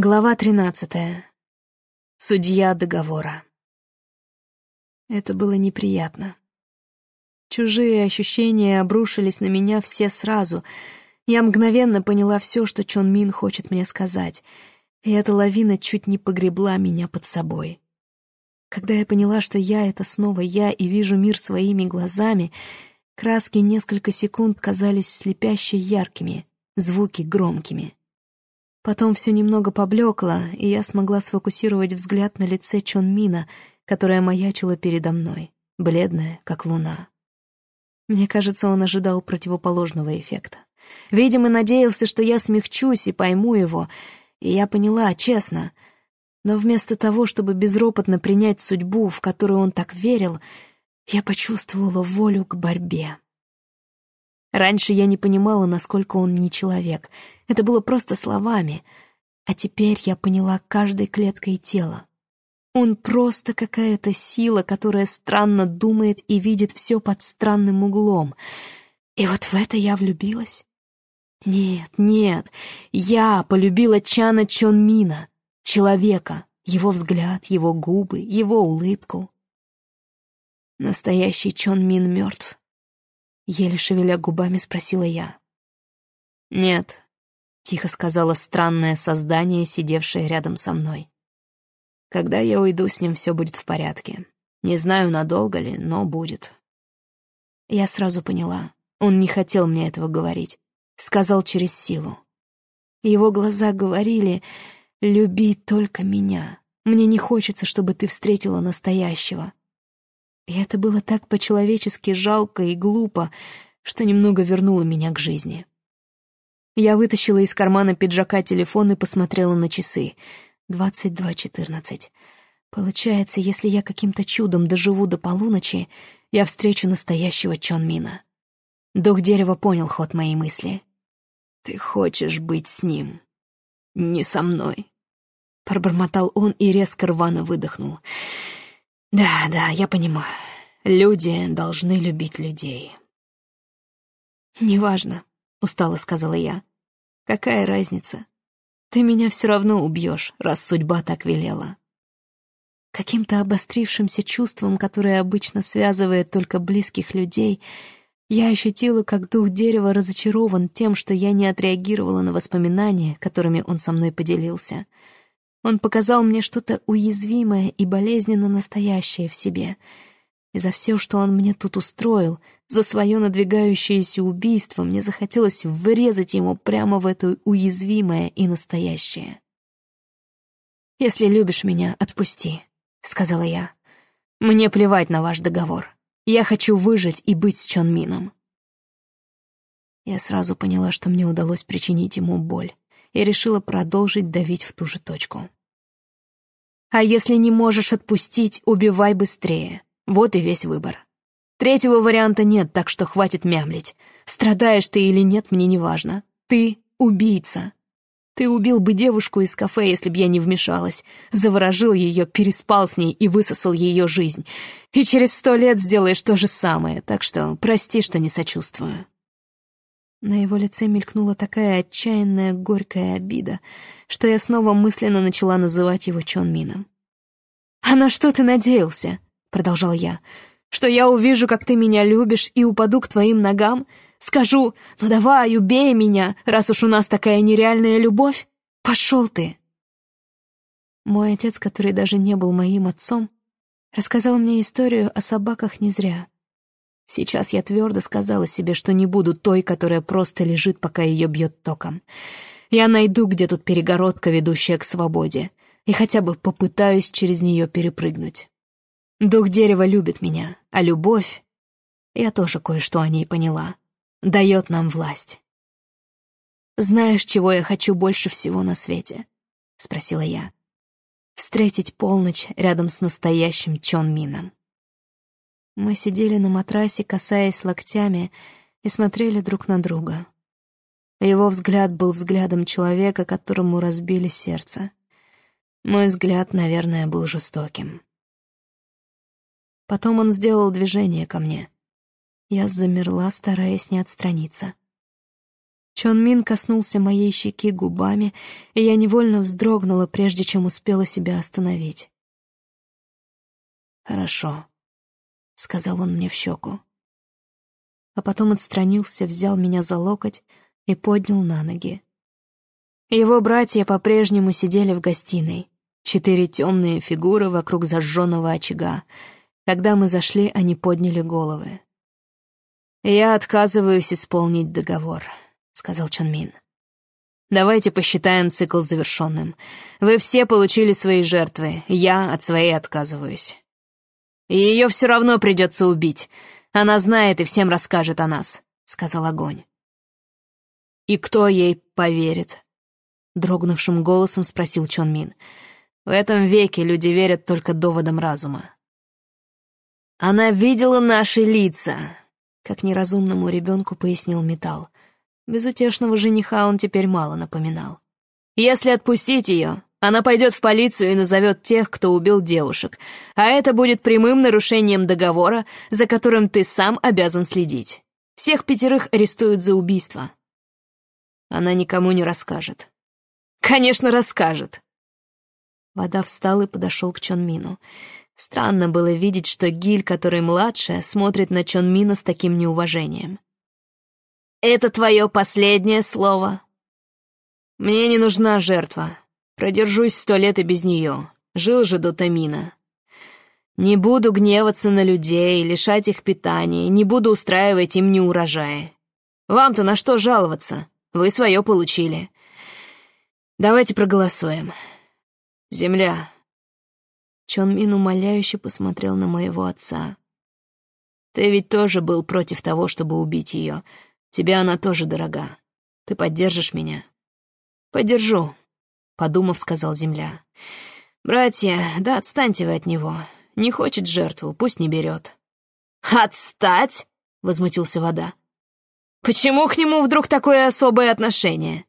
Глава тринадцатая. Судья договора. Это было неприятно. Чужие ощущения обрушились на меня все сразу. Я мгновенно поняла все, что Чон Мин хочет мне сказать, и эта лавина чуть не погребла меня под собой. Когда я поняла, что я — это снова я и вижу мир своими глазами, краски несколько секунд казались слепяще яркими, звуки громкими — Потом все немного поблекло, и я смогла сфокусировать взгляд на лице Чон Мина, которая маячила передо мной, бледная, как луна. Мне кажется, он ожидал противоположного эффекта. Видимо, надеялся, что я смягчусь и пойму его, и я поняла, честно. Но вместо того, чтобы безропотно принять судьбу, в которую он так верил, я почувствовала волю к борьбе. Раньше я не понимала, насколько он не человек — это было просто словами. А теперь я поняла каждой клеткой тела. Он просто какая-то сила, которая странно думает и видит все под странным углом. И вот в это я влюбилась. Нет, нет, я полюбила Чана Чонмина, человека, его взгляд, его губы, его улыбку. Настоящий Чон Мин мертв. Еле шевеля губами спросила я. Нет, тихо сказала странное создание, сидевшее рядом со мной. Когда я уйду, с ним все будет в порядке. Не знаю, надолго ли, но будет. Я сразу поняла. Он не хотел мне этого говорить. Сказал через силу. Его глаза говорили «Люби только меня. Мне не хочется, чтобы ты встретила настоящего». И это было так по-человечески жалко и глупо, что немного вернуло меня к жизни. Я вытащила из кармана пиджака телефон и посмотрела на часы. Двадцать два четырнадцать. Получается, если я каким-то чудом доживу до полуночи, я встречу настоящего Чон Мина. Дух дерева понял ход моей мысли. «Ты хочешь быть с ним, не со мной», — пробормотал он и резко рвано выдохнул. «Да, да, я понимаю. Люди должны любить людей». «Неважно», — устало сказала я. Какая разница? Ты меня все равно убьешь, раз судьба так велела. Каким-то обострившимся чувством, которое обычно связывает только близких людей, я ощутила, как дух дерева разочарован тем, что я не отреагировала на воспоминания, которыми он со мной поделился. Он показал мне что-то уязвимое и болезненно настоящее в себе. И за все, что он мне тут устроил — за свое надвигающееся убийство мне захотелось врезать ему прямо в это уязвимое и настоящее. «Если любишь меня, отпусти», — сказала я. «Мне плевать на ваш договор. Я хочу выжить и быть с Чон Мином». Я сразу поняла, что мне удалось причинить ему боль, и решила продолжить давить в ту же точку. «А если не можешь отпустить, убивай быстрее. Вот и весь выбор. Третьего варианта нет, так что хватит мямлить. Страдаешь ты или нет, мне не важно. Ты — убийца. Ты убил бы девушку из кафе, если б я не вмешалась. Заворожил ее, переспал с ней и высосал ее жизнь. И через сто лет сделаешь то же самое, так что прости, что не сочувствую». На его лице мелькнула такая отчаянная горькая обида, что я снова мысленно начала называть его Чон Мином. «А на что ты надеялся?» — продолжал я. Что я увижу, как ты меня любишь, и упаду к твоим ногам? Скажу, ну давай, убей меня, раз уж у нас такая нереальная любовь? Пошел ты!» Мой отец, который даже не был моим отцом, рассказал мне историю о собаках не зря. Сейчас я твердо сказала себе, что не буду той, которая просто лежит, пока ее бьет током. Я найду, где тут перегородка, ведущая к свободе, и хотя бы попытаюсь через нее перепрыгнуть. Дух дерева любит меня, а любовь... Я тоже кое-что о ней поняла. Дает нам власть. «Знаешь, чего я хочу больше всего на свете?» — спросила я. «Встретить полночь рядом с настоящим Чон Мином». Мы сидели на матрасе, касаясь локтями, и смотрели друг на друга. Его взгляд был взглядом человека, которому разбили сердце. Мой взгляд, наверное, был жестоким. Потом он сделал движение ко мне. Я замерла, стараясь не отстраниться. Чон Мин коснулся моей щеки губами, и я невольно вздрогнула, прежде чем успела себя остановить. «Хорошо», — сказал он мне в щеку. А потом отстранился, взял меня за локоть и поднял на ноги. Его братья по-прежнему сидели в гостиной. Четыре темные фигуры вокруг зажженного очага. Когда мы зашли, они подняли головы. «Я отказываюсь исполнить договор», — сказал Чон Мин. «Давайте посчитаем цикл завершенным. Вы все получили свои жертвы, я от своей отказываюсь. Ее все равно придется убить. Она знает и всем расскажет о нас», — сказал Огонь. «И кто ей поверит?» дрогнувшим голосом спросил Чон Мин. В этом веке люди верят только доводам разума. Она видела наши лица, как неразумному ребенку пояснил Металл. Безутешного жениха он теперь мало напоминал. Если отпустить ее, она пойдет в полицию и назовет тех, кто убил девушек, а это будет прямым нарушением договора, за которым ты сам обязан следить. Всех пятерых арестуют за убийство. Она никому не расскажет. Конечно, расскажет. Вода встал и подошел к Чонмину. Странно было видеть, что Гиль, который младше, смотрит на Чонмина с таким неуважением. «Это твое последнее слово?» «Мне не нужна жертва. Продержусь сто лет и без нее. Жил же до Тамина. Не буду гневаться на людей, лишать их питания, не буду устраивать им неурожаи. Вам-то на что жаловаться? Вы свое получили. Давайте проголосуем. Земля. Чон Мин умоляюще посмотрел на моего отца. Ты ведь тоже был против того, чтобы убить ее. Тебе она тоже дорога. Ты поддержишь меня? Поддержу, подумав, сказал Земля. Братья, да отстаньте вы от него. Не хочет жертву, пусть не берет. Отстать? Возмутился вода. Почему к нему вдруг такое особое отношение?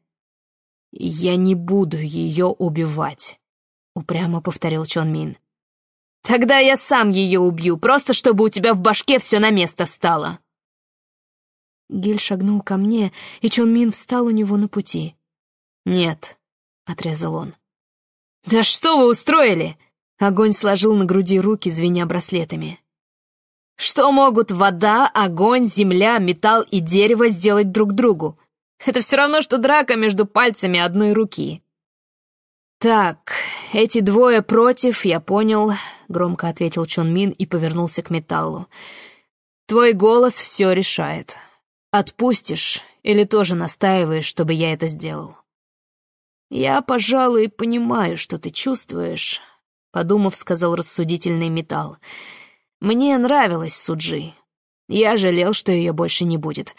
«Я не буду ее убивать», — упрямо повторил Чон Мин. «Тогда я сам ее убью, просто чтобы у тебя в башке все на место встало». Гиль шагнул ко мне, и Чон Мин встал у него на пути. «Нет», — отрезал он. «Да что вы устроили?» Огонь сложил на груди руки, звеня браслетами. «Что могут вода, огонь, земля, металл и дерево сделать друг другу? Это все равно, что драка между пальцами одной руки. «Так, эти двое против, я понял», — громко ответил Чон Мин и повернулся к металлу. «Твой голос все решает. Отпустишь или тоже настаиваешь, чтобы я это сделал?» «Я, пожалуй, понимаю, что ты чувствуешь», — подумав, сказал рассудительный металл. «Мне нравилась Суджи. Я жалел, что ее больше не будет.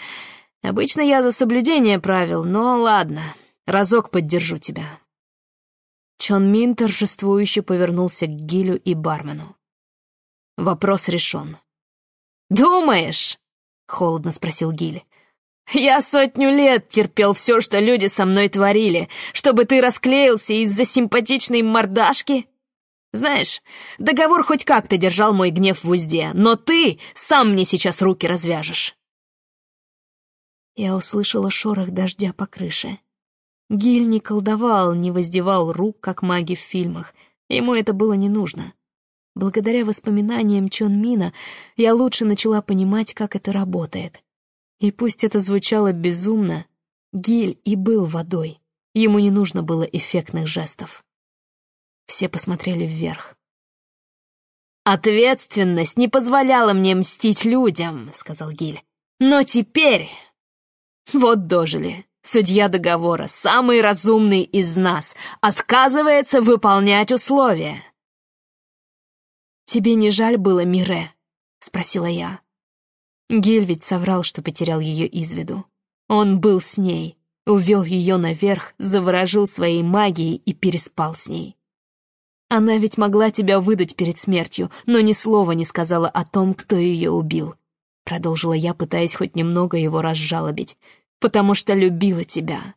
Обычно я за соблюдение правил, но ладно, разок поддержу тебя». Чон Мин торжествующе повернулся к Гилю и бармену. Вопрос решен. «Думаешь?» — холодно спросил Гиль. «Я сотню лет терпел все, что люди со мной творили, чтобы ты расклеился из-за симпатичной мордашки. Знаешь, договор хоть как-то держал мой гнев в узде, но ты сам мне сейчас руки развяжешь». Я услышала шорох дождя по крыше. Гиль не колдовал, не воздевал рук, как маги в фильмах. Ему это было не нужно. Благодаря воспоминаниям Чон Мина я лучше начала понимать, как это работает. И пусть это звучало безумно, Гиль и был водой. Ему не нужно было эффектных жестов. Все посмотрели вверх. «Ответственность не позволяла мне мстить людям», — сказал Гиль. «Но теперь вот дожили. Судья договора, самый разумный из нас, отказывается выполнять условия. «Тебе не жаль было Мире?» — спросила я. Гиль ведь соврал, что потерял ее из виду. Он был с ней, увел ее наверх, заворожил своей магией и переспал с ней. Она ведь могла тебя выдать перед смертью, но ни слова не сказала о том, кто ее убил. Продолжила я, пытаясь хоть немного его разжалобить потому что любила тебя.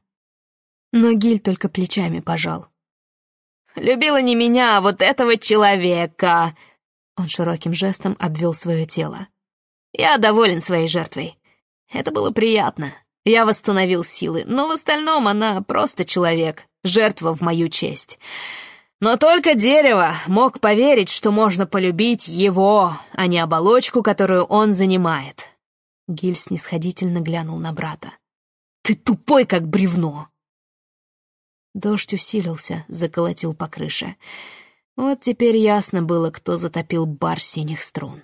Но Гиль только плечами пожал. «Любила не меня, а вот этого человека!» Он широким жестом обвел свое тело. «Я доволен своей жертвой. Это было приятно. Я восстановил силы, но в остальном она просто человек, жертва в мою честь. Но только дерево мог поверить, что можно полюбить его, а не оболочку, которую он занимает. Гиль снисходительно глянул на брата. «Ты тупой, как бревно!» Дождь усилился, заколотил по крыше. Вот теперь ясно было, кто затопил бар синих струн.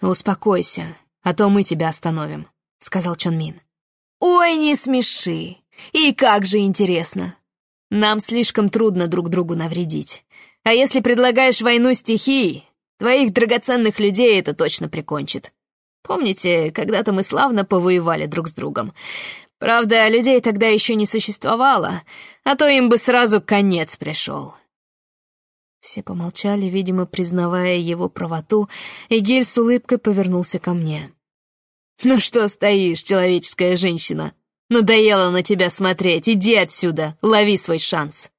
«Успокойся, а то мы тебя остановим», — сказал Чон Мин. «Ой, не смеши! И как же интересно! Нам слишком трудно друг другу навредить. А если предлагаешь войну стихий, твоих драгоценных людей это точно прикончит. Помните, когда-то мы славно повоевали друг с другом? Правда, людей тогда еще не существовало, а то им бы сразу конец пришел». Все помолчали, видимо, признавая его правоту, и Гель с улыбкой повернулся ко мне. «Ну что стоишь, человеческая женщина? Надоело на тебя смотреть, иди отсюда, лови свой шанс!»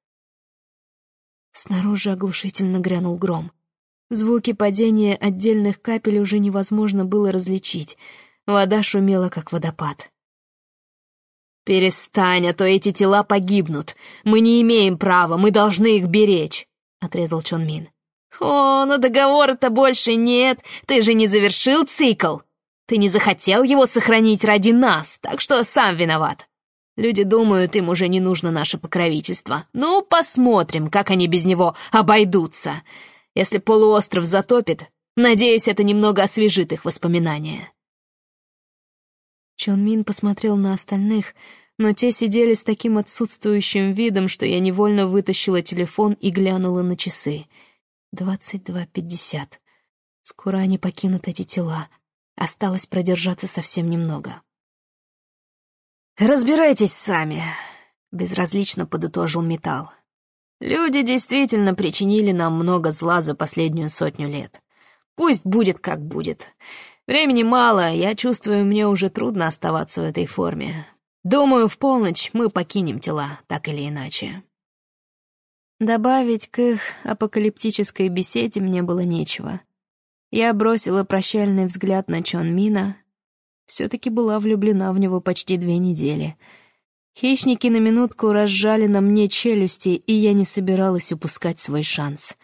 Снаружи оглушительно грянул гром. Звуки падения отдельных капель уже невозможно было различить. Вода шумела, как водопад. «Перестань, а то эти тела погибнут. Мы не имеем права, мы должны их беречь», — отрезал Чон Мин. «О, но договора-то больше нет. Ты же не завершил цикл. Ты не захотел его сохранить ради нас, так что сам виноват. Люди думают, им уже не нужно наше покровительство. Ну, посмотрим, как они без него обойдутся. Если полуостров затопит, надеюсь, это немного освежит их воспоминания». Чон Мин посмотрел на остальных, но те сидели с таким отсутствующим видом, что я невольно вытащила телефон и глянула на часы. Двадцать два пятьдесят. Скоро они покинут эти тела. Осталось продержаться совсем немного. «Разбирайтесь сами», — безразлично подытожил Металл. «Люди действительно причинили нам много зла за последнюю сотню лет. Пусть будет, как будет. Времени мало, я чувствую, мне уже трудно оставаться в этой форме. Думаю, в полночь мы покинем тела, так или иначе. Добавить к их апокалиптической беседе мне было нечего. Я бросила прощальный взгляд на Чон Мина. Все-таки была влюблена в него почти две недели. Хищники на минутку разжали на мне челюсти, и я не собиралась упускать свой шанс.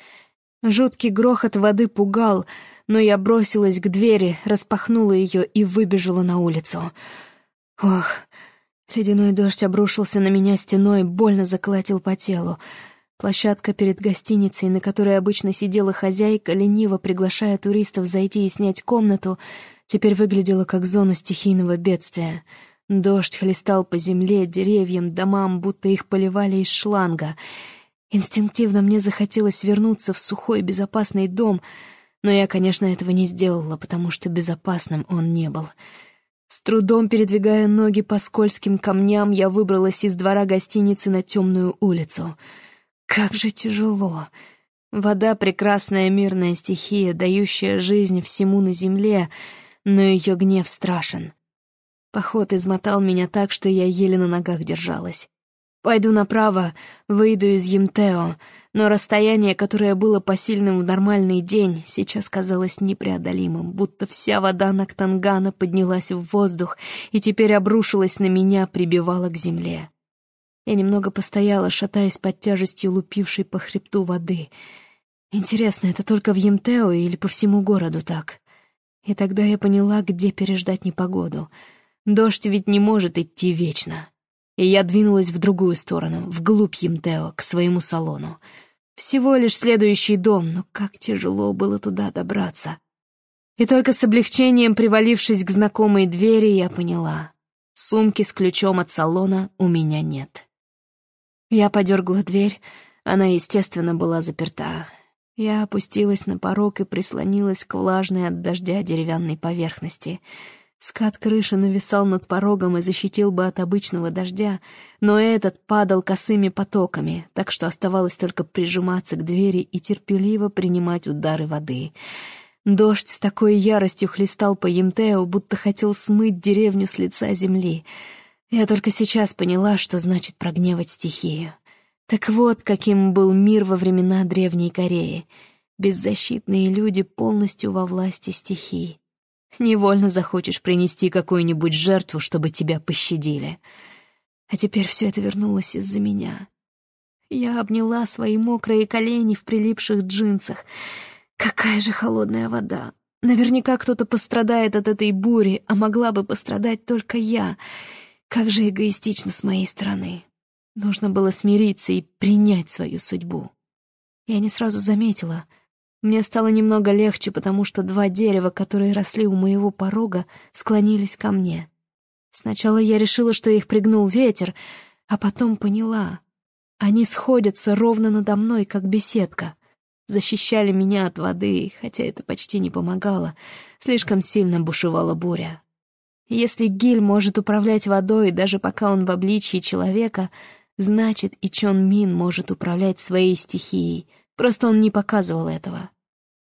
Жуткий грохот воды пугал — но я бросилась к двери, распахнула ее и выбежала на улицу. Ох, ледяной дождь обрушился на меня стеной, больно заколотил по телу. Площадка перед гостиницей, на которой обычно сидела хозяйка, лениво приглашая туристов зайти и снять комнату, теперь выглядела как зона стихийного бедствия. Дождь хлестал по земле, деревьям, домам, будто их поливали из шланга. Инстинктивно мне захотелось вернуться в сухой безопасный дом — но я, конечно, этого не сделала, потому что безопасным он не был. С трудом передвигая ноги по скользким камням, я выбралась из двора гостиницы на темную улицу. Как же тяжело. Вода — прекрасная мирная стихия, дающая жизнь всему на земле, но ее гнев страшен. Поход измотал меня так, что я еле на ногах держалась. Пойду направо, выйду из Емтео, но расстояние, которое было посильным в нормальный день, сейчас казалось непреодолимым, будто вся вода Нактангана поднялась в воздух и теперь обрушилась на меня, прибивала к земле. Я немного постояла, шатаясь под тяжестью лупившей по хребту воды. Интересно, это только в Емтео или по всему городу так? И тогда я поняла, где переждать непогоду. Дождь ведь не может идти вечно и я двинулась в другую сторону, вглубь Емтео, к своему салону. Всего лишь следующий дом, но как тяжело было туда добраться. И только с облегчением, привалившись к знакомой двери, я поняла. Сумки с ключом от салона у меня нет. Я подергла дверь, она, естественно, была заперта. Я опустилась на порог и прислонилась к влажной от дождя деревянной поверхности — Скат крыши нависал над порогом и защитил бы от обычного дождя, но этот падал косыми потоками, так что оставалось только прижиматься к двери и терпеливо принимать удары воды. Дождь с такой яростью хлестал по Емтео, будто хотел смыть деревню с лица земли. Я только сейчас поняла, что значит прогневать стихию. Так вот, каким был мир во времена Древней Кореи. Беззащитные люди полностью во власти стихий. Невольно захочешь принести какую-нибудь жертву, чтобы тебя пощадили. А теперь все это вернулось из-за меня. Я обняла свои мокрые колени в прилипших джинсах. Какая же холодная вода. Наверняка кто-то пострадает от этой бури, а могла бы пострадать только я. Как же эгоистично с моей стороны. Нужно было смириться и принять свою судьбу. Я не сразу заметила. Мне стало немного легче, потому что два дерева, которые росли у моего порога, склонились ко мне. Сначала я решила, что их пригнул ветер, а потом поняла. Они сходятся ровно надо мной, как беседка. Защищали меня от воды, хотя это почти не помогало. Слишком сильно бушевала буря. Если Гиль может управлять водой, даже пока он в обличье человека, значит, и Чон Мин может управлять своей стихией. Просто он не показывал этого.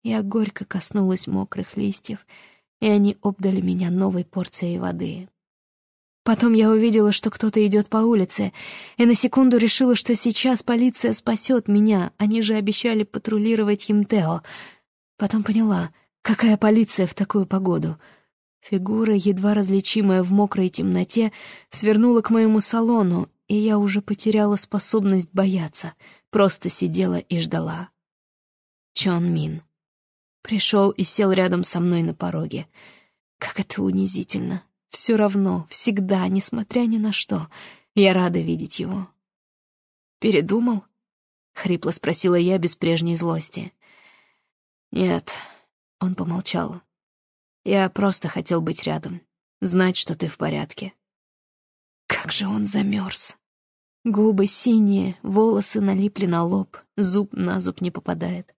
Я горько коснулась мокрых листьев, и они обдали меня новой порцией воды. Потом я увидела, что кто-то идет по улице, и на секунду решила, что сейчас полиция спасет меня, они же обещали патрулировать Юмтео. Потом поняла, какая полиция в такую погоду. Фигура, едва различимая в мокрой темноте, свернула к моему салону, и я уже потеряла способность бояться, просто сидела и ждала. Чон Мин. Пришел и сел рядом со мной на пороге. Как это унизительно. Все равно, всегда, несмотря ни на что, я рада видеть его. «Передумал?» — хрипло спросила я без прежней злости. «Нет», — он помолчал. «Я просто хотел быть рядом, знать, что ты в порядке». Как же он замерз. Губы синие, волосы налипли на лоб, зуб на зуб не попадает.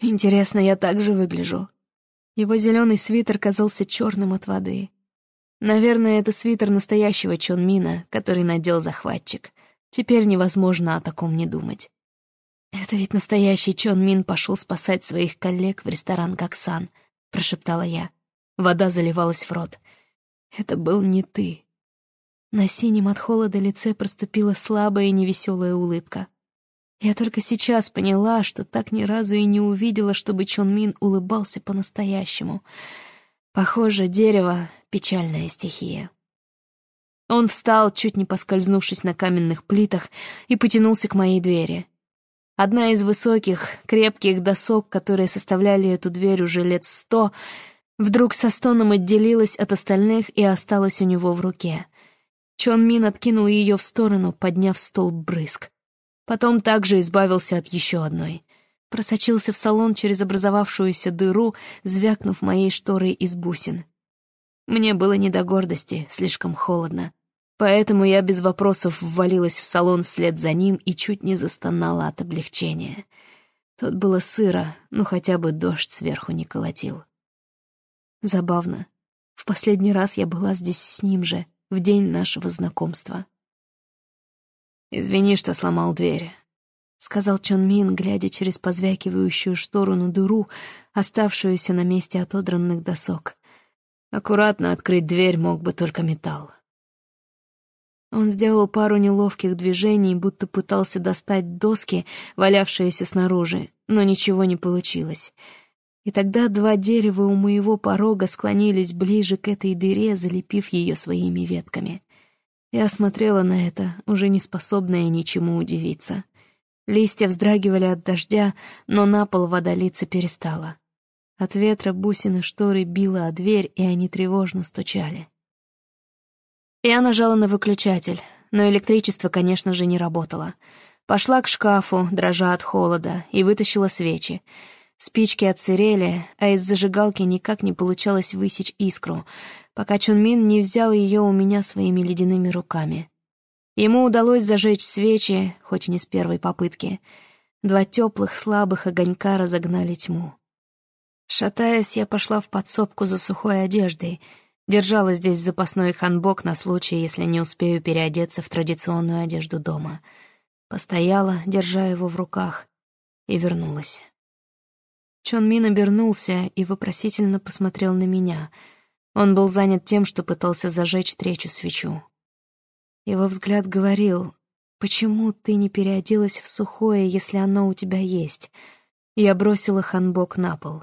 Интересно, я так же выгляжу. Его зеленый свитер казался черным от воды. Наверное, это свитер настоящего Чон Мина, который надел захватчик. Теперь невозможно о таком не думать. «Это ведь настоящий Чон Мин пошел спасать своих коллег в ресторан Гаксан», — прошептала я. Вода заливалась в рот. «Это был не ты». На синем от холода лице проступила слабая и невеселая улыбка. Я только сейчас поняла, что так ни разу и не увидела, чтобы Чон Мин улыбался по-настоящему. Похоже, дерево — печальная стихия. Он встал, чуть не поскользнувшись на каменных плитах, и потянулся к моей двери. Одна из высоких, крепких досок, которые составляли эту дверь уже лет сто, вдруг со стоном отделилась от остальных и осталась у него в руке. Чон Мин откинул ее в сторону, подняв столб брызг. Потом также избавился от еще одной. Просочился в салон через образовавшуюся дыру, звякнув моей шторой из бусин. Мне было не до гордости, слишком холодно. Поэтому я без вопросов ввалилась в салон вслед за ним и чуть не застонала от облегчения. Тут было сыро, но хотя бы дождь сверху не колотил. Забавно. В последний раз я была здесь с ним же, в день нашего знакомства. «Извини, что сломал дверь», — сказал Чон Мин, глядя через позвякивающую штору на дыру, оставшуюся на месте отодранных досок. «Аккуратно открыть дверь мог бы только металл». Он сделал пару неловких движений, будто пытался достать доски, валявшиеся снаружи, но ничего не получилось. И тогда два дерева у моего порога склонились ближе к этой дыре, залепив ее своими ветками. Я смотрела на это, уже не способная ничему удивиться. Листья вздрагивали от дождя, но на пол вода литься перестала. От ветра бусины шторы била о дверь, и они тревожно стучали. Я нажала на выключатель, но электричество, конечно же, не работало. Пошла к шкафу, дрожа от холода, и вытащила свечи — Спички отсырели, а из зажигалки никак не получалось высечь искру, пока Чунмин не взял ее у меня своими ледяными руками. Ему удалось зажечь свечи, хоть и не с первой попытки. Два теплых, слабых огонька разогнали тьму. Шатаясь, я пошла в подсобку за сухой одеждой, держала здесь запасной ханбок на случай, если не успею переодеться в традиционную одежду дома. Постояла, держа его в руках, и вернулась. Чон Мин обернулся и вопросительно посмотрел на меня. Он был занят тем, что пытался зажечь третью свечу. Его взгляд говорил, «Почему ты не переоделась в сухое, если оно у тебя есть?» Я бросила ханбок на пол.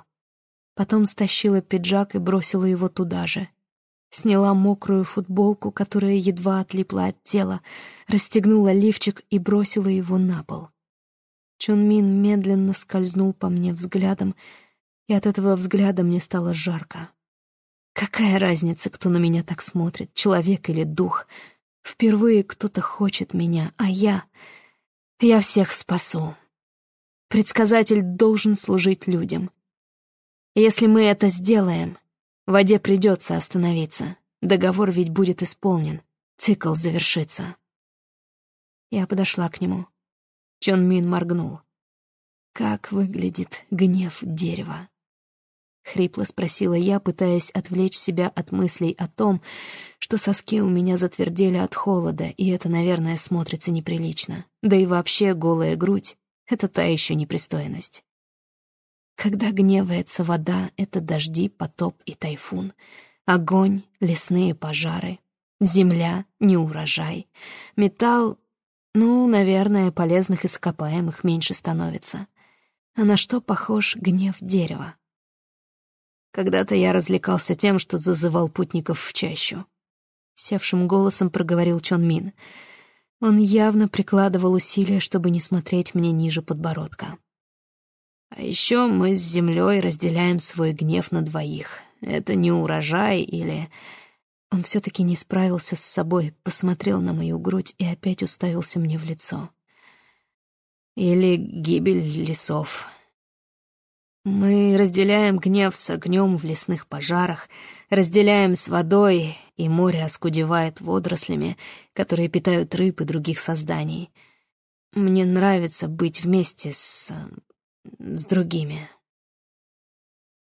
Потом стащила пиджак и бросила его туда же. Сняла мокрую футболку, которая едва отлипла от тела, расстегнула лифчик и бросила его на пол. Чон Мин медленно скользнул по мне взглядом, и от этого взгляда мне стало жарко. Какая разница, кто на меня так смотрит, человек или дух? Впервые кто-то хочет меня, а я... Я всех спасу. Предсказатель должен служить людям. Если мы это сделаем, воде придется остановиться. Договор ведь будет исполнен, цикл завершится. Я подошла к нему. Чон Мин моргнул. Как выглядит гнев дерева? — хрипло спросила я, пытаясь отвлечь себя от мыслей о том, что соски у меня затвердели от холода, и это, наверное, смотрится неприлично. Да и вообще голая грудь — это та еще непристойность. Когда гневается вода, это дожди, потоп и тайфун, огонь, лесные пожары, земля, неурожай, металл, ну, наверное, полезных ископаемых меньше становится. А на что похож гнев дерева? Когда-то я развлекался тем, что зазывал путников в чащу. Севшим голосом проговорил Чон Мин. Он явно прикладывал усилия, чтобы не смотреть мне ниже подбородка. А еще мы с землей разделяем свой гнев на двоих. Это не урожай или... Он все-таки не справился с собой, посмотрел на мою грудь и опять уставился мне в лицо. Или гибель лесов. Мы разделяем гнев с огнем в лесных пожарах, разделяем с водой, и море оскудевает водорослями, которые питают рыб и других созданий. Мне нравится быть вместе с... с другими.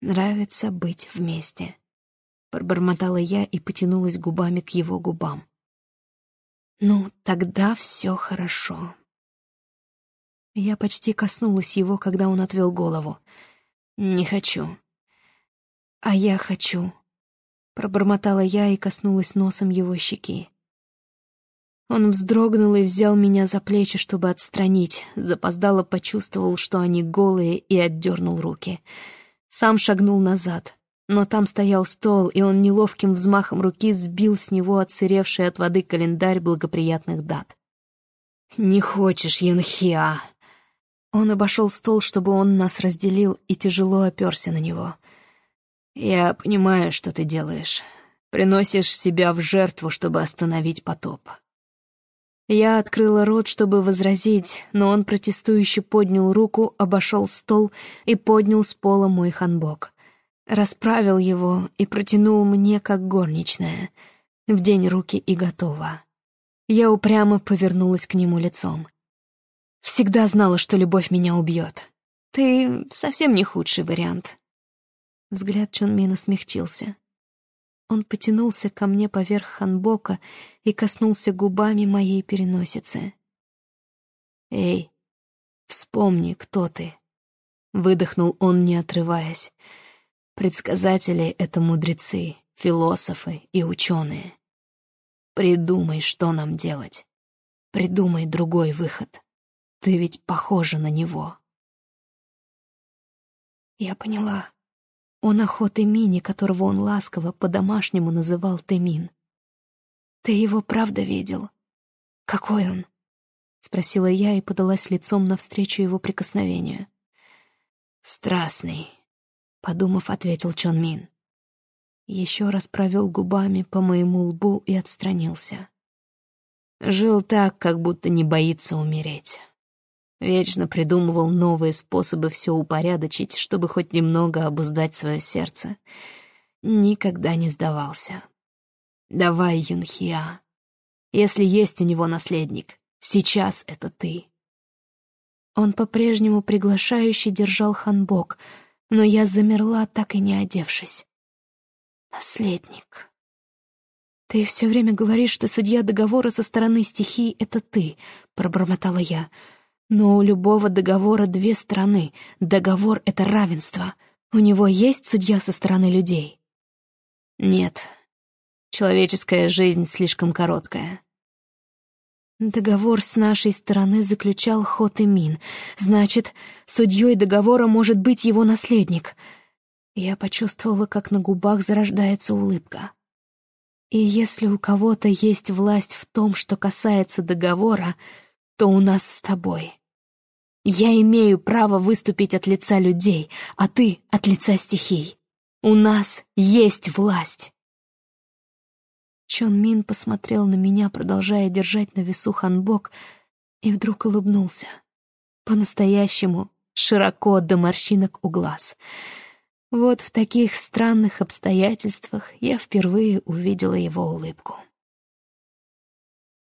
Нравится быть вместе. Пробормотала я и потянулась губами к его губам. Ну, тогда все хорошо. Я почти коснулась его, когда он отвел голову — «Не хочу». «А я хочу», — пробормотала я и коснулась носом его щеки. Он вздрогнул и взял меня за плечи, чтобы отстранить, запоздало почувствовал, что они голые, и отдернул руки. Сам шагнул назад, но там стоял стол, и он неловким взмахом руки сбил с него отсыревший от воды календарь благоприятных дат. «Не хочешь, Янхиа?» Он обошел стол, чтобы он нас разделил, и тяжело оперся на него. «Я понимаю, что ты делаешь. Приносишь себя в жертву, чтобы остановить потоп». Я открыла рот, чтобы возразить, но он протестующе поднял руку, обошел стол и поднял с пола мой ханбок. Расправил его и протянул мне, как горничная. В день руки и готово. Я упрямо повернулась к нему лицом. Всегда знала, что любовь меня убьет. Ты совсем не худший вариант. Взгляд Чонмина смягчился. Он потянулся ко мне поверх ханбока и коснулся губами моей переносицы. «Эй, вспомни, кто ты!» — выдохнул он, не отрываясь. «Предсказатели — это мудрецы, философы и ученые. Придумай, что нам делать. Придумай другой выход». Ты ведь похожа на него. Я поняла. Он охоты Мини, которого он ласково по-домашнему называл Темин. Ты его правда видел? Какой он? Спросила я и подалась лицом навстречу его прикосновению. «Страстный», — подумав, ответил Чон Мин. Еще раз провел губами по моему лбу и отстранился. Жил так, как будто не боится умереть. Вечно придумывал новые способы все упорядочить, чтобы хоть немного обуздать свое сердце. Никогда не сдавался. «Давай, Юнхиа. Если есть у него наследник, сейчас это ты». Он по-прежнему приглашающе держал ханбок, но я замерла, так и не одевшись. «Наследник». «Ты все время говоришь, что судья договора со стороны стихий — это ты», — пробормотала я. Но у любого договора две стороны. Договор — это равенство. У него есть судья со стороны людей? Нет. Человеческая жизнь слишком короткая. Договор с нашей стороны заключал Хот и Мин. Значит, судьей договора может быть его наследник. Я почувствовала, как на губах зарождается улыбка. И если у кого-то есть власть в том, что касается договора, то у нас с тобой. Я имею право выступить от лица людей, а ты — от лица стихий. У нас есть власть. Чон Мин посмотрел на меня, продолжая держать на весу ханбок, и вдруг улыбнулся. По-настоящему, широко до морщинок у глаз — вот в таких странных обстоятельствах я впервые увидела его улыбку.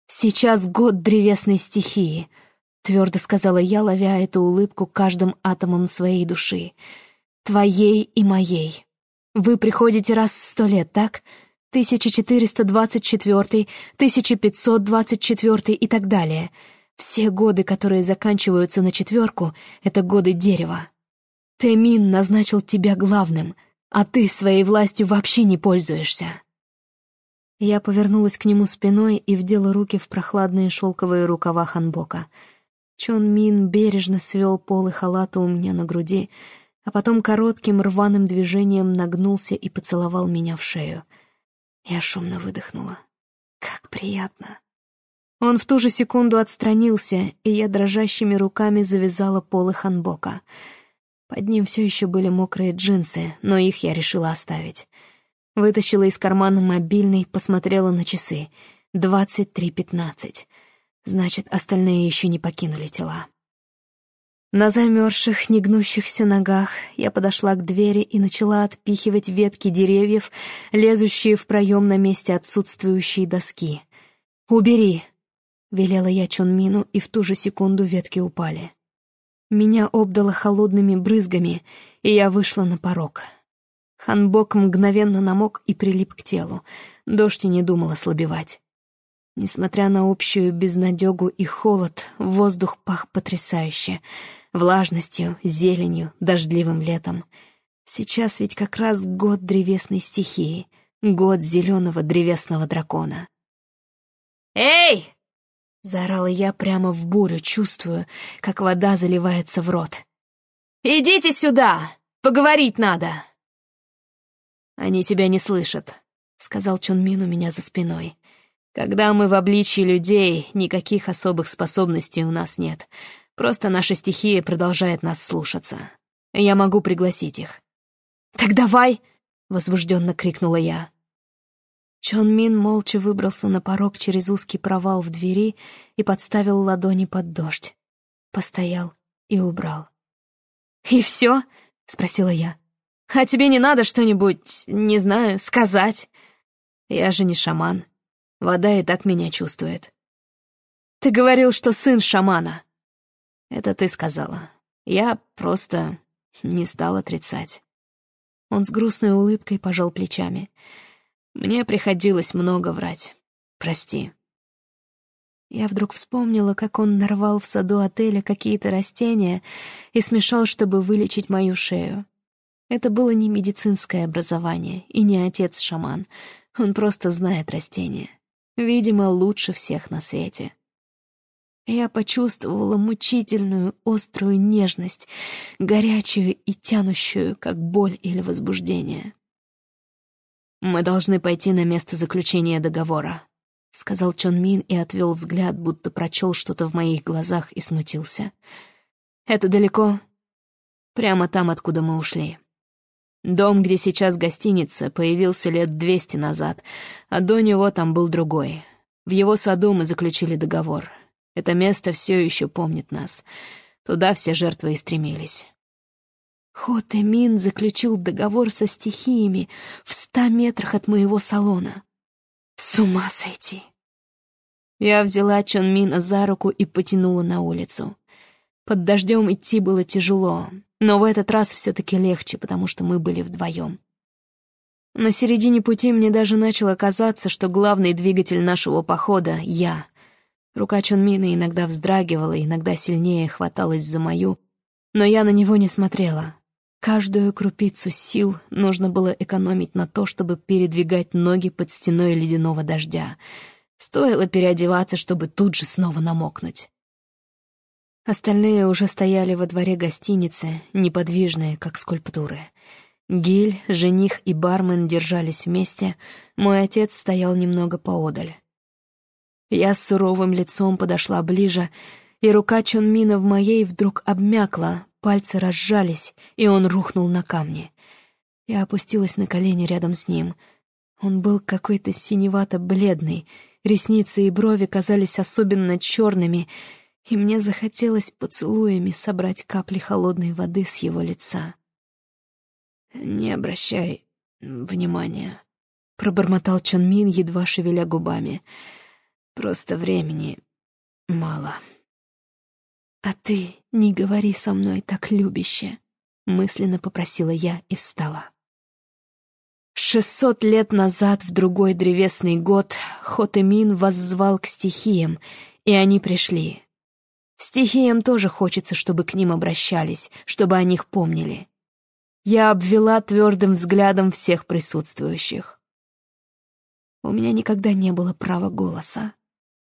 «Сейчас год древесной стихии», — твердо сказала я, ловя эту улыбку каждым атомом своей души. «Твоей и моей. Вы приходите раз в сто лет, так? 1424, 1524 и так далее. Все годы, которые заканчиваются на четверку, — это годы дерева. Тэмин назначил тебя главным, а ты своей властью вообще не пользуешься. Я повернулась к нему спиной и вдела руки в прохладные шелковые рукава ханбока. Чон Мин бережно свел полы халата у меня на груди, а потом коротким рваным движением нагнулся и поцеловал меня в шею. Я шумно выдохнула. Как приятно. Он в ту же секунду отстранился, и я дрожащими руками завязала полы ханбока — под ним все еще были мокрые джинсы, но их я решила оставить. Вытащила из кармана мобильный, посмотрела на часы. Двадцать три пятнадцать. Значит, остальные еще не покинули тела. На замерзших, негнущихся ногах я подошла к двери и начала отпихивать ветки деревьев, лезущие в проем на месте отсутствующей доски. «Убери!» — велела я Чонмину, и в ту же секунду ветки упали. Меня обдало холодными брызгами, и я вышла на порог. Ханбок мгновенно намок и прилип к телу. Дождь и не думал ослабевать. Несмотря на общую безнадегу и холод, воздух пах потрясающе. Влажностью, зеленью, дождливым летом. Сейчас ведь как раз год древесной стихии, год зеленого древесного дракона. «Эй!» Заорала я прямо в бурю, чувствую, как вода заливается в рот. «Идите сюда! Поговорить надо!» «Они тебя не слышат», — сказал Чон Мин у меня за спиной. «Когда мы в обличье людей, никаких особых способностей у нас нет. Просто наша стихия продолжает нас слушаться. Я могу пригласить их». «Так давай!» — возбужденно крикнула я. Чон Мин молча выбрался на порог через узкий провал в двери и подставил ладони под дождь. Постоял и убрал. «И все?» — спросила я. «А тебе не надо что-нибудь, не знаю, сказать?» «Я же не шаман. Вода и так меня чувствует». «Ты говорил, что сын шамана». «Это ты сказала. Я просто не стал отрицать». Он с грустной улыбкой пожал плечами. «Я мне приходилось много врать. Прости. Я вдруг вспомнила, как он нарвал в саду отеля какие-то растения и смешал, чтобы вылечить мою шею. Это было не медицинское образование и не отец-шаман. Он просто знает растения. Видимо, лучше всех на свете. Я почувствовала мучительную, острую нежность, горячую и тянущую, как боль или возбуждение. «Мы должны пойти на место заключения договора», — сказал Чон Мин и отвел взгляд, будто прочел что-то в моих глазах и смутился. «Это далеко?» «Прямо там, откуда мы ушли. Дом, где сейчас гостиница, появился лет двести назад, а до него там был другой. В его саду мы заключили договор. Это место все еще помнит нас. Туда все жертвы и стремились. Хо Мин заключил договор со стихиями в ста метрах от моего салона. С ума сойти. Я взяла Чон Мина за руку и потянула на улицу. Под дождем идти было тяжело, но в этот раз все-таки легче, потому что мы были вдвоем. На середине пути мне даже начало казаться, что главный двигатель нашего похода — я. Рука Чон Мина иногда вздрагивала, иногда сильнее хваталась за мою, но я на него не смотрела, Каждую крупицу сил нужно было экономить на то, чтобы передвигать ноги под стеной ледяного дождя. Стоило переодеваться, чтобы тут же снова намокнуть. Остальные уже стояли во дворе гостиницы, неподвижные, как скульптуры. Гиль, жених и бармен держались вместе, мой отец стоял немного поодаль. Я с суровым лицом подошла ближе, и рука Чонмина в моей вдруг обмякла, пальцы разжались, и он рухнул на камни. Я опустилась на колени рядом с ним. Он был какой-то синевато-бледный, ресницы и брови казались особенно черными, и мне захотелось поцелуями собрать капли холодной воды с его лица. «Не обращай внимания», — пробормотал Чон Мин, едва шевеля губами. «Просто времени мало». «А ты не говори со мной так любяще», — мысленно попросила я и встала. Шестьсот лет назад, в другой древесный год, Хотэмин воззвал к стихиям, и они пришли. Стихиям тоже хочется, чтобы к ним обращались, чтобы о них помнили. Я обвела твердым взглядом всех присутствующих. У меня никогда не было права голоса.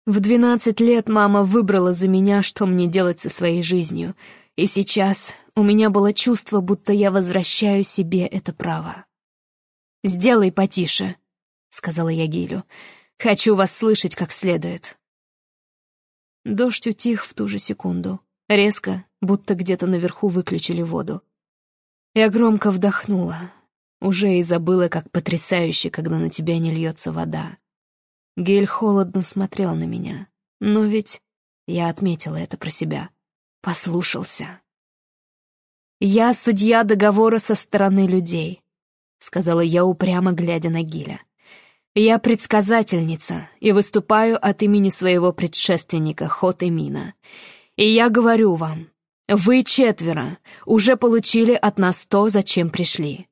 В двенадцать лет мама выбрала за меня, что мне делать со своей жизнью, и сейчас у меня было чувство, будто я возвращаю себе это право. «Сделай потише», — сказала я Гилю. «Хочу вас слышать как следует». Дождь утих в ту же секунду. Резко, будто где-то наверху выключили воду. Я громко вдохнула. Уже и забыла, как потрясающе, когда на тебя не льется вода. Гель холодно смотрел на меня. Но ведь я отметила это про себя. Послушался. «Я судья договора со стороны людей», — сказала я упрямо, глядя на Гиля. «Я предсказательница и выступаю от имени своего предшественника Хот Мина. И я говорю вам, вы четверо уже получили от нас то, зачем пришли.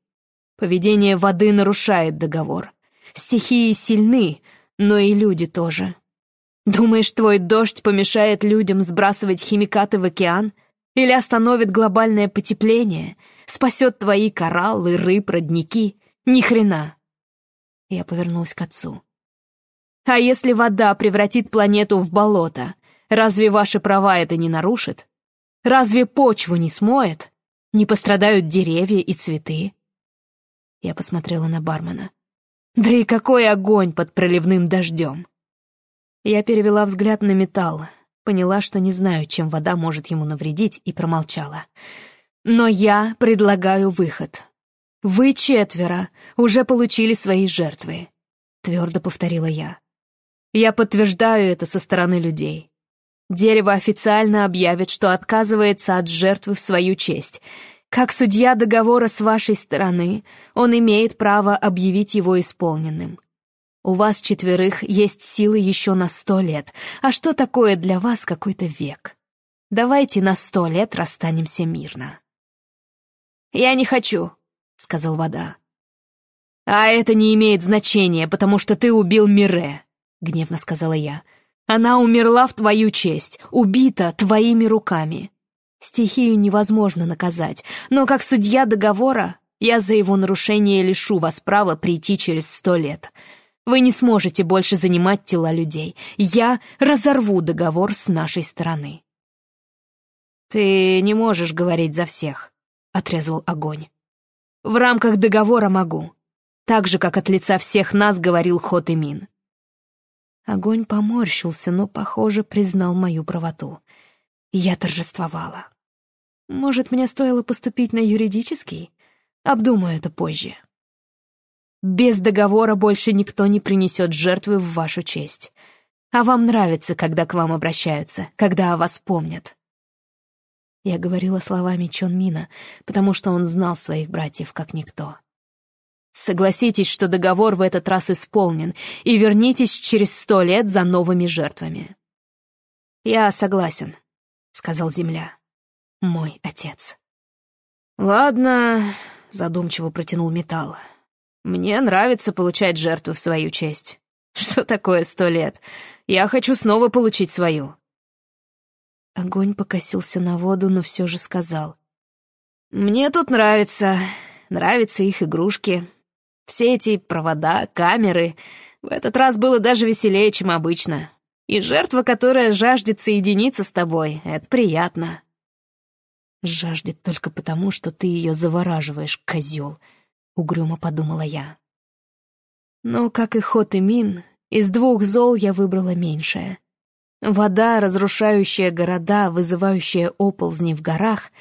Поведение воды нарушает договор. Стихии сильны, но и люди тоже. Думаешь, твой дождь помешает людям сбрасывать химикаты в океан? Или остановит глобальное потепление? Спасет твои кораллы, рыб, родники? Ни хрена. Я повернулась к отцу. А если вода превратит планету в болото, разве ваши права это не нарушит? Разве почву не смоет? Не пострадают деревья и цветы?» Я посмотрела на бармена. «Да и какой огонь под проливным дождем!» Я перевела взгляд на металл, поняла, что не знаю, чем вода может ему навредить, и промолчала. «Но я предлагаю выход. Вы четверо уже получили свои жертвы», — твердо повторила я. «Я подтверждаю это со стороны людей. Дерево официально объявит, что отказывается от жертвы в свою честь. Как судья договора с вашей стороны, он имеет право объявить его исполненным. У вас четверых есть силы еще на сто лет. А что такое для вас какой-то век? Давайте на сто лет расстанемся мирно. «Я не хочу», — сказал вода. «А это не имеет значения, потому что ты убил Мире», — гневно сказала я. Она умерла в твою честь, убита твоими руками. Стихию невозможно наказать, но как судья договора я за его нарушение лишу вас права прийти через сто лет. Вы не сможете больше занимать тела людей. Я разорву договор с нашей стороны. «Ты не можешь говорить за всех», — отрезал огонь. «В рамках договора могу, так же, как от лица всех нас говорил Хот и Мин. Огонь поморщился, но, похоже, признал мою правоту. Я торжествовала. Может, мне стоило поступить на юридический? Обдумаю это позже. Без договора больше никто не принесет жертвы в вашу честь. А вам нравится, когда к вам обращаются, когда о вас помнят. Я говорила словами Чон Мина, потому что он знал своих братьев как никто. Согласитесь, что договор в этот раз исполнен, и вернитесь через сто лет за новыми жертвами». «Я согласен», — сказал Земля. «Мой отец». «Ладно», — задумчиво протянул металл. «Мне нравится получать жертву в свою честь. Что такое сто лет? Я хочу снова получить свою». Огонь покосился на воду, но все же сказал. «Мне тут нравится. Нравятся их игрушки. Все эти провода, камеры. В этот раз было даже веселее, чем обычно. И жертва, которая жаждет соединиться с тобой, это приятно. Жаждет только потому, что ты ее завораживаешь, козел, — угрюмо подумала я. Но, как и Хот и Мин, из двух зол я выбрала меньшее. Вода, разрушающая города, вызывающая оползни в горах,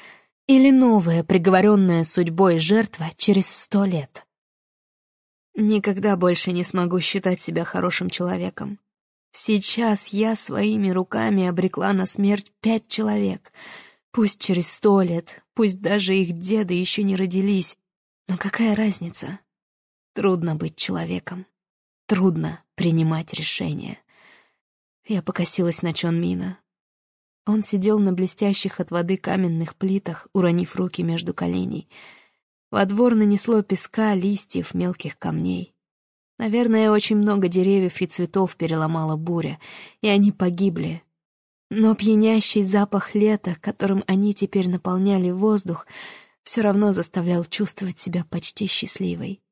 или новая, приговоренная судьбой жертва через сто лет. Никогда больше не смогу считать себя хорошим человеком. Сейчас я своими руками обрекла на смерть пять человек. Пусть через сто лет, пусть даже их деды еще не родились. Но какая разница? Трудно быть человеком. Трудно принимать решения. Я покосилась на Чон Мина. Он сидел на блестящих от воды каменных плитах, уронив руки между коленей — во двор нанесло песка, листьев, мелких камней. Наверное, очень много деревьев и цветов переломала буря, и они погибли. Но пьянящий запах лета, которым они теперь наполняли воздух, все равно заставлял чувствовать себя почти счастливой.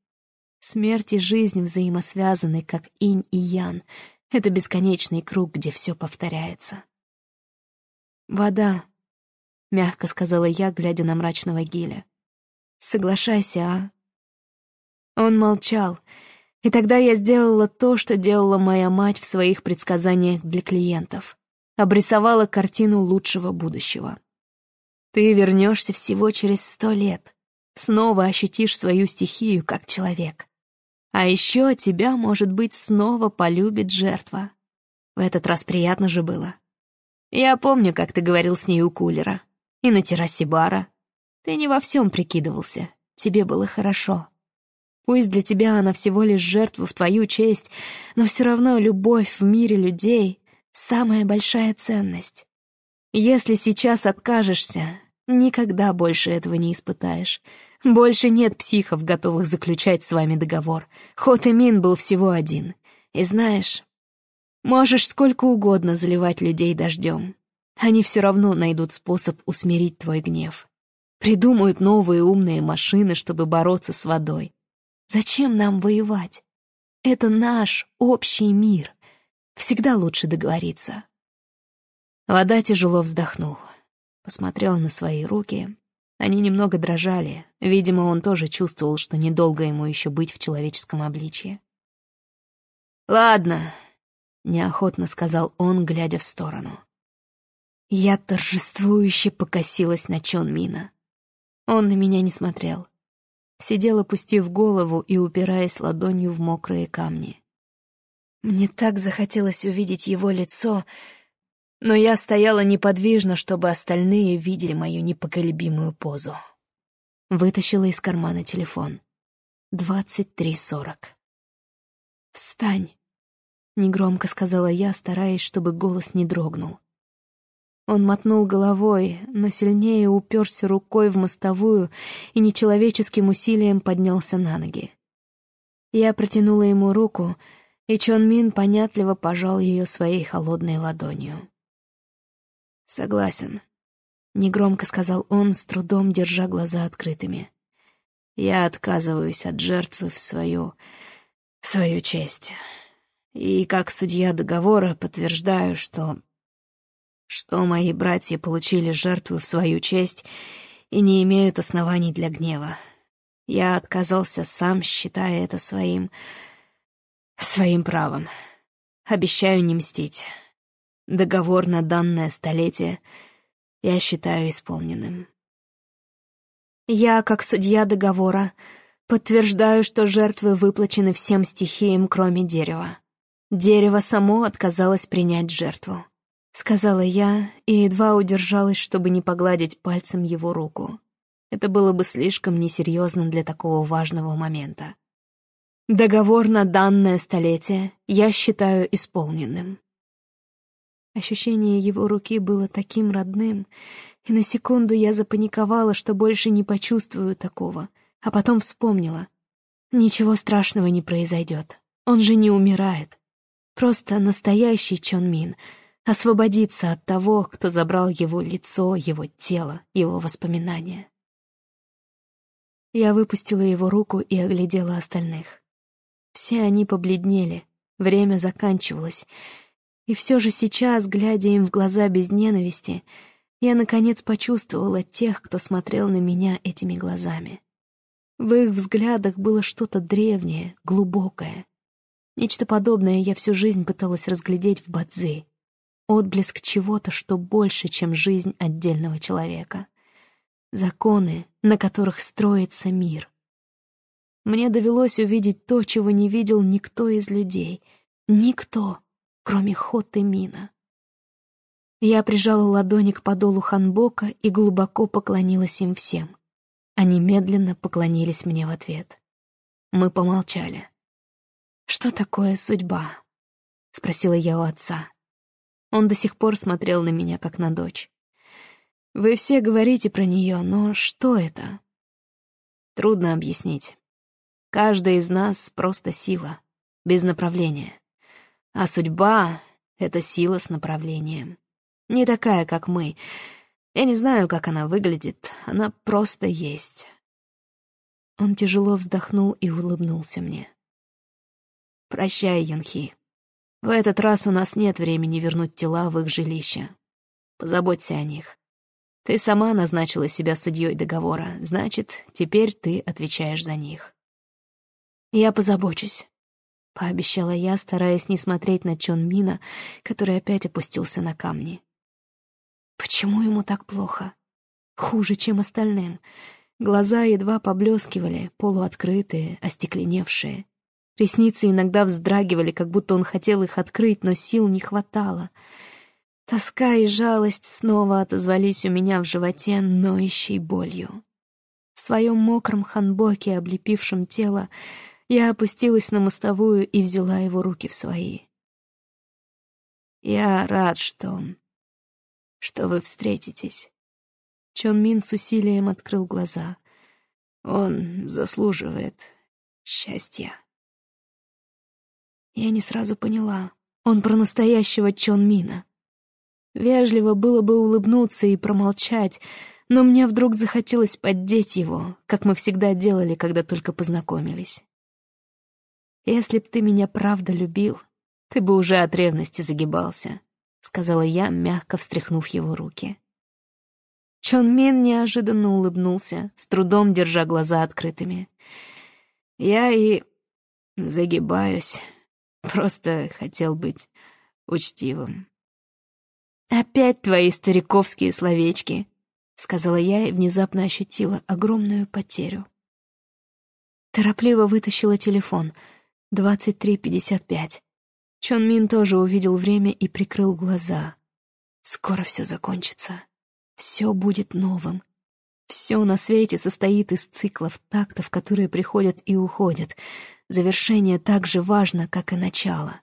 Смерть и жизнь взаимосвязаны, как инь и ян. Это бесконечный круг, где все повторяется. «Вода», — мягко сказала я, глядя на мрачного Гиля. Соглашайся, а?» Он молчал, и тогда я сделала то, что делала моя мать в своих предсказаниях для клиентов. Обрисовала картину лучшего будущего. Ты вернешься всего через сто лет. Снова ощутишь свою стихию как человек. А еще тебя, может быть, снова полюбит жертва. В этот раз приятно же было. Я помню, как ты говорил с ней у кулера. И на террасе бара, ты не во всем прикидывался. Тебе было хорошо. Пусть для тебя она всего лишь жертва в твою честь, но все равно любовь в мире людей — самая большая ценность. Если сейчас откажешься, никогда больше этого не испытаешь. Больше нет психов, готовых заключать с вами договор. Ход и Мин был всего один. И знаешь, можешь сколько угодно заливать людей дождем. Они все равно найдут способ усмирить твой гнев. Придумают новые умные машины, чтобы бороться с водой. Зачем нам воевать? Это наш общий мир. Всегда лучше договориться. Вода тяжело вздохнул. Посмотрел на свои руки. Они немного дрожали. Видимо, он тоже чувствовал, что недолго ему еще быть в человеческом обличье. «Ладно», — неохотно сказал он, глядя в сторону. Я торжествующе покосилась на Чон Мина. Он на меня не смотрел. Сидел, опустив голову и упираясь ладонью в мокрые камни. Мне так захотелось увидеть его лицо, но я стояла неподвижно, чтобы остальные видели мою непоколебимую позу. Вытащила из кармана телефон. Двадцать три сорок. «Встань», — негромко сказала я, стараясь, чтобы голос не дрогнул. Он мотнул головой, но сильнее уперся рукой в мостовую и нечеловеческим усилием поднялся на ноги. Я протянула ему руку, и Чон Мин понятливо пожал ее своей холодной ладонью. «Согласен», — негромко сказал он, с трудом держа глаза открытыми. «Я отказываюсь от жертвы в свою... свою честь. И как судья договора подтверждаю, что что мои братья получили жертву в свою честь и не имеют оснований для гнева. Я отказался сам, считая это своим... своим правом. Обещаю не мстить. Договор на данное столетие я считаю исполненным. Я, как судья договора, подтверждаю, что жертвы выплачены всем стихиям, кроме дерева. Дерево само отказалось принять жертву. — сказала я и едва удержалась, чтобы не погладить пальцем его руку. Это было бы слишком несерьезно для такого важного момента. Договор на данное столетие я считаю исполненным. Ощущение его руки было таким родным, и на секунду я запаниковала, что больше не почувствую такого, а потом вспомнила. Ничего страшного не произойдет. Он же не умирает. Просто настоящий Чон Мин — освободиться от того, кто забрал его лицо, его тело, его воспоминания. Я выпустила его руку и оглядела остальных. Все они побледнели, время заканчивалось, и все же сейчас, глядя им в глаза без ненависти, я, наконец, почувствовала тех, кто смотрел на меня этими глазами. В их взглядах было что-то древнее, глубокое. Нечто подобное я всю жизнь пыталась разглядеть в Бадзи. Отблеск чего-то, что больше, чем жизнь отдельного человека. Законы, на которых строится мир. Мне довелось увидеть то, чего не видел никто из людей. Никто, кроме Хотты Мина. Я прижала ладони к подолу ханбока и глубоко поклонилась им всем. Они медленно поклонились мне в ответ. Мы помолчали. «Что такое судьба?» — спросила я у отца. Он до сих пор смотрел на меня, как на дочь. «Вы все говорите про нее, но что это?» Трудно объяснить. Каждый из нас просто сила, без направления. А судьба — это сила с направлением. Не такая, как мы — я не знаю, как она выглядит, она просто есть. Он тяжело вздохнул и улыбнулся мне. «Прощай, Юнхи. В этот раз у нас нет времени вернуть тела в их жилище. Позаботься о них. Ты сама назначила себя судьей договора, значит, теперь ты отвечаешь за них». «Я позабочусь», — пообещала я, стараясь не смотреть на Чон Мина, который опять опустился на камни. Почему ему так плохо? Хуже, чем остальным. Глаза едва поблескивали, полуоткрытые, остекленевшие. Ресницы иногда вздрагивали, как будто он хотел их открыть, но сил не хватало. Тоска и жалость снова отозвались у меня в животе ноющей болью. В своем мокром ханбоке, облепившем тело, я опустилась на мостовую и взяла его руки в свои. «Я рад, что что вы встретитесь. Чон Мин с усилием открыл глаза. Он заслуживает счастья. Я не сразу поняла. Он про настоящего Чон Мина. Вежливо было бы улыбнуться и промолчать, но мне вдруг захотелось поддеть его, как мы всегда делали, когда только познакомились. Если б ты меня правда любил, ты бы уже от ревности загибался. — сказала я, мягко встряхнув его руки. Чон Мин неожиданно улыбнулся, с трудом держа глаза открытыми. «Я и загибаюсь. Просто хотел быть учтивым». «Опять твои стариковские словечки», — сказала я и внезапно ощутила огромную потерю. Торопливо вытащила телефон. Двадцать три пятьдесят пять. Чон Мин тоже увидел время и прикрыл глаза. Скоро все закончится. Все будет новым. Все на свете состоит из циклов, тактов, которые приходят и уходят. Завершение так же важно, как и начало.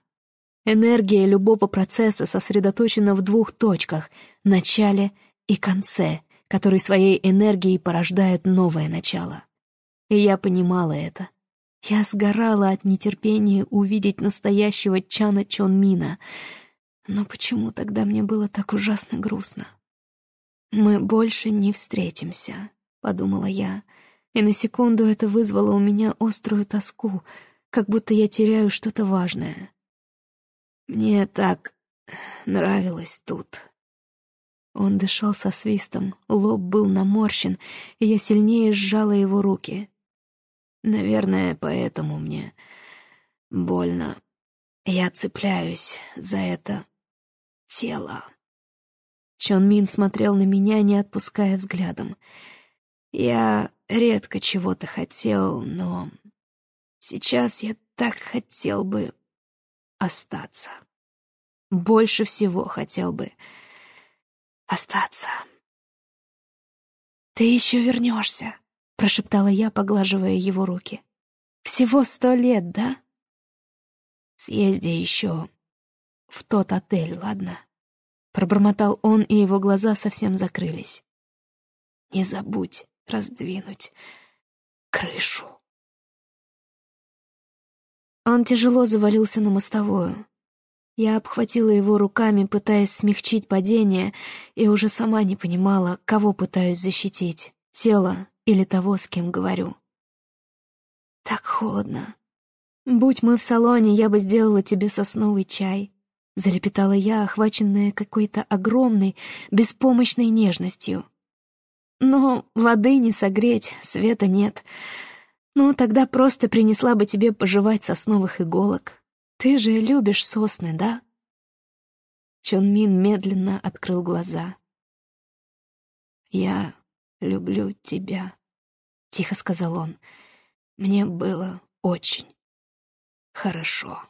Энергия любого процесса сосредоточена в двух точках — начале и конце, который своей энергией порождает новое начало. И я понимала это. Я сгорала от нетерпения увидеть настоящего Чана Чонмина. Но почему тогда мне было так ужасно грустно? «Мы больше не встретимся», — подумала я, и на секунду это вызвало у меня острую тоску, как будто я теряю что-то важное. Мне так нравилось тут. Он дышал со свистом, лоб был наморщен, и я сильнее сжала его руки. Наверное, поэтому мне больно. Я цепляюсь за это тело. Чон Мин смотрел на меня, не отпуская взглядом. Я редко чего-то хотел, но сейчас я так хотел бы остаться. Больше всего хотел бы остаться. «Ты еще вернешься», прошептала я, поглаживая его руки. «Всего сто лет, да?» «Съезди еще в тот отель, ладно?» Пробормотал он, и его глаза совсем закрылись. «Не забудь раздвинуть крышу». Он тяжело завалился на мостовую. Я обхватила его руками, пытаясь смягчить падение, и уже сама не понимала, кого пытаюсь защитить — тело или того, с кем говорю. Так холодно. Будь мы в салоне, я бы сделала тебе сосновый чай. Залепетала я, охваченная какой-то огромной, беспомощной нежностью. Но воды не согреть, света нет. Ну, тогда просто принесла бы тебе пожевать сосновых иголок. Ты же любишь сосны, да? Чон Мин медленно открыл глаза. «Я люблю тебя», — тихо сказал он. «Мне было очень хорошо».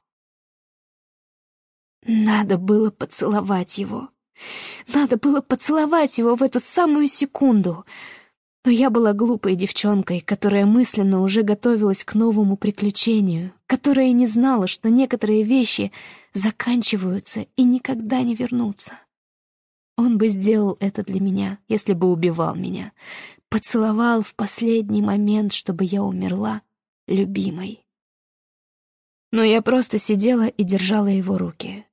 Надо было поцеловать его. Надо было поцеловать его в эту самую секунду. Но я была глупой девчонкой, которая мысленно уже готовилась к новому приключению, которая не знала, что некоторые вещи заканчиваются и никогда не вернутся. Он бы сделал это для меня, если бы убивал меня. Поцеловал в последний момент, чтобы я умерла любимой. Но я просто сидела и держала его руки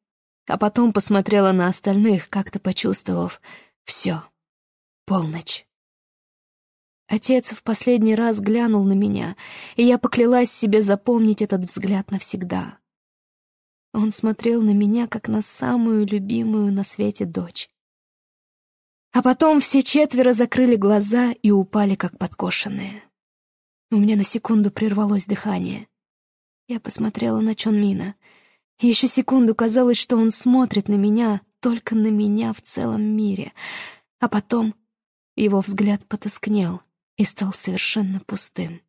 а потом посмотрела на остальных, как-то почувствовав «все, полночь». Отец в последний раз глянул на меня, и я поклялась себе запомнить этот взгляд навсегда. Он смотрел на меня, как на самую любимую на свете дочь. А потом все четверо закрыли глаза и упали, как подкошенные. У меня на секунду прервалось дыхание. Я посмотрела на Чонмина — еще секунду казалось, что он смотрит на меня, только на меня в целом мире. А потом его взгляд потускнел и стал совершенно пустым.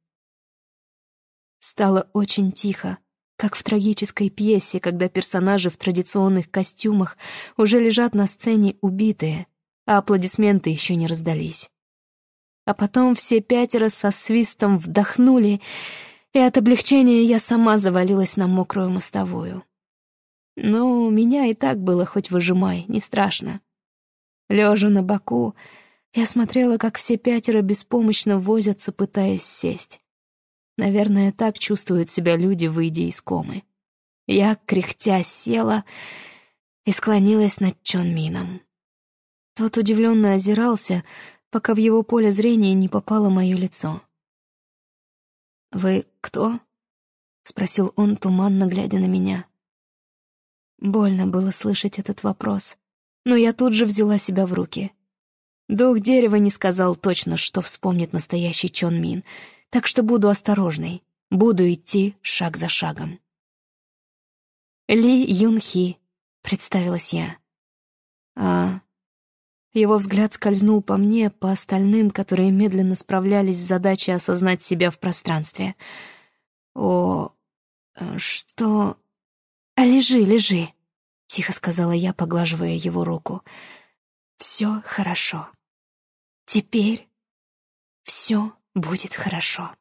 Стало очень тихо, как в трагической пьесе, когда персонажи в традиционных костюмах уже лежат на сцене убитые, а аплодисменты еще не раздались. А потом все пятеро со свистом вдохнули, и от облегчения я сама завалилась на мокрую мостовую. Ну, меня и так было хоть выжимай, не страшно. Лежа на боку, я смотрела, как все пятеро беспомощно возятся, пытаясь сесть. Наверное, так чувствуют себя люди, выйдя из комы. Я, кряхтя, села и склонилась над Чон Мином. Тот удивленно озирался, пока в его поле зрения не попало мое лицо. «Вы кто?» — спросил он, туманно глядя на меня. Больно было слышать этот вопрос, но я тут же взяла себя в руки. Дух дерева не сказал точно, что вспомнит настоящий Чон Мин, так что буду осторожной, буду идти шаг за шагом. Ли Юн Хи, представилась я. А его взгляд скользнул по мне, по остальным, которые медленно справлялись с задачей осознать себя в пространстве. О, э, что... «А лежи, лежи», — тихо сказала я, поглаживая его руку. «Все хорошо. Теперь все будет хорошо».